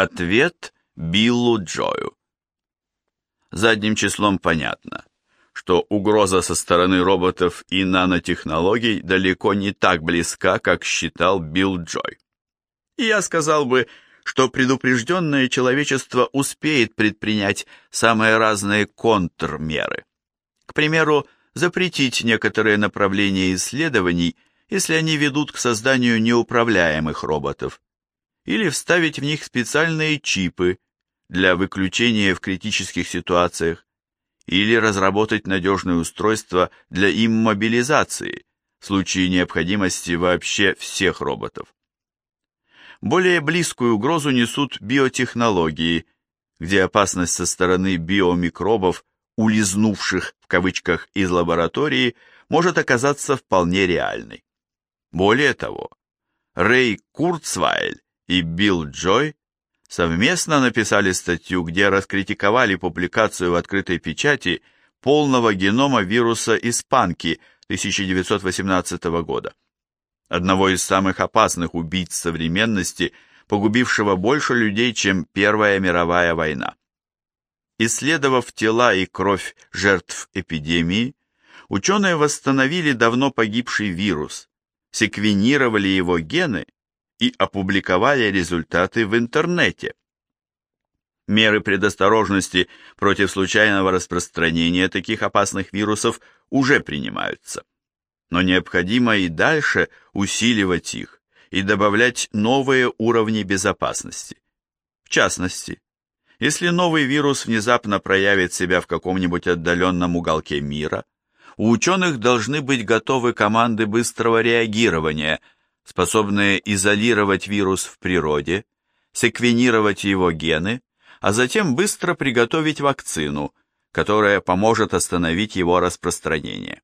Ответ Биллу Джою. Задним числом понятно, что угроза со стороны роботов и нанотехнологий далеко не так близка, как считал Билл Джой. И я сказал бы, что предупрежденное человечество успеет предпринять самые разные контрмеры. К примеру, запретить некоторые направления исследований, если они ведут к созданию неуправляемых роботов, или вставить в них специальные чипы для выключения в критических ситуациях, или разработать надежное устройство для иммобилизации в случае необходимости вообще всех роботов. Более близкую угрозу несут биотехнологии, где опасность со стороны биомикробов, улизнувших в кавычках из лаборатории, может оказаться вполне реальной. Более того, Рэй Курцвайль и Билл Джой совместно написали статью, где раскритиковали публикацию в открытой печати полного генома вируса испанки 1918 года, одного из самых опасных убийц современности, погубившего больше людей, чем Первая мировая война. Исследовав тела и кровь жертв эпидемии, ученые восстановили давно погибший вирус, секвенировали его гены и опубликовали результаты в интернете. Меры предосторожности против случайного распространения таких опасных вирусов уже принимаются. Но необходимо и дальше усиливать их и добавлять новые уровни безопасности. В частности, если новый вирус внезапно проявит себя в каком-нибудь отдаленном уголке мира, у ученых должны быть готовы команды быстрого реагирования – способные изолировать вирус в природе, секвенировать его гены, а затем быстро приготовить вакцину, которая поможет остановить его распространение.